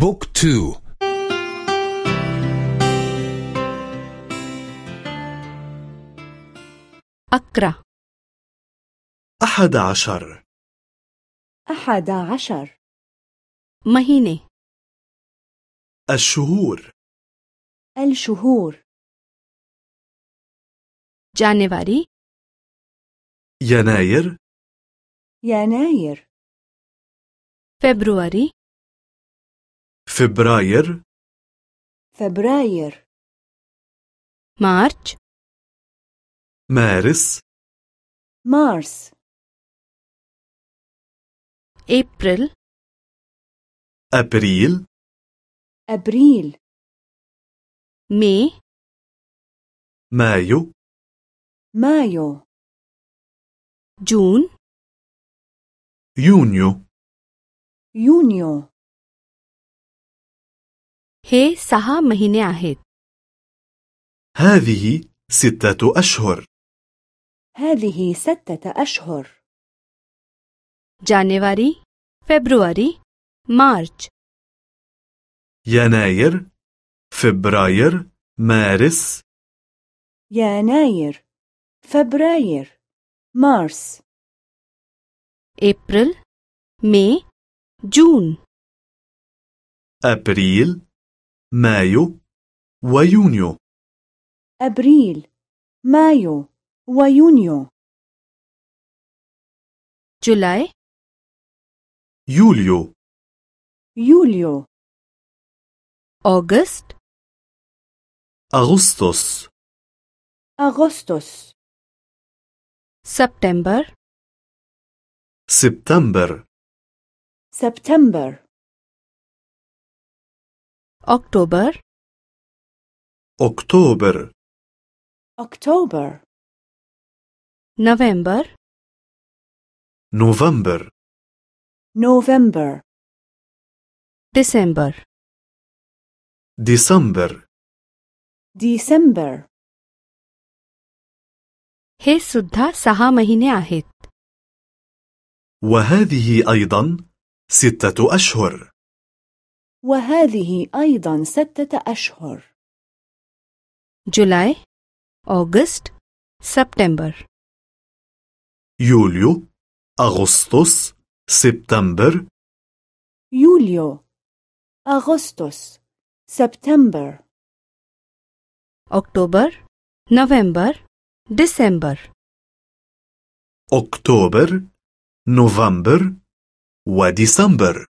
بوك تو. أكره أحد عشر. أحد عشر. مهينة. الشهور. الشهور. جانواري يناير. يناير. فبراير فبراير فبراير مارش مارس مارس أبريل أبريل أبريل ماي مايو مايو جون يونيو يونيو. हे सहा महिने आहेत هذه ستة أشهر هذه ستة أشهر जानेवारी फेब्रुवारी मार्च يناير فبراير مارس يناير فبراير مارس अप्रैल मई जून أبريل مايو ويونيو. أبريل مايو ويونيو. July يوليو. يوليو. أغسطس. أغسطس. أغسطس. سبتمبر. سبتمبر. سبتمبر. अक्टोबर أكتوبر أكتوبر नवंबर نوفمبر نوفمبر दिसंबर ديسمبر ديسمبر हे सुद्धा सहा महिने आहेत وهذه أيضا ستة أشهر وهذه أيضا ستة أشهر. جولاي أغسطس سبتمبر. يوليو أغسطس سبتمبر. يوليو أغسطس سبتمبر. أكتوبر نوفمبر ديسمبر. أكتوبر نوفمبر وديسمبر.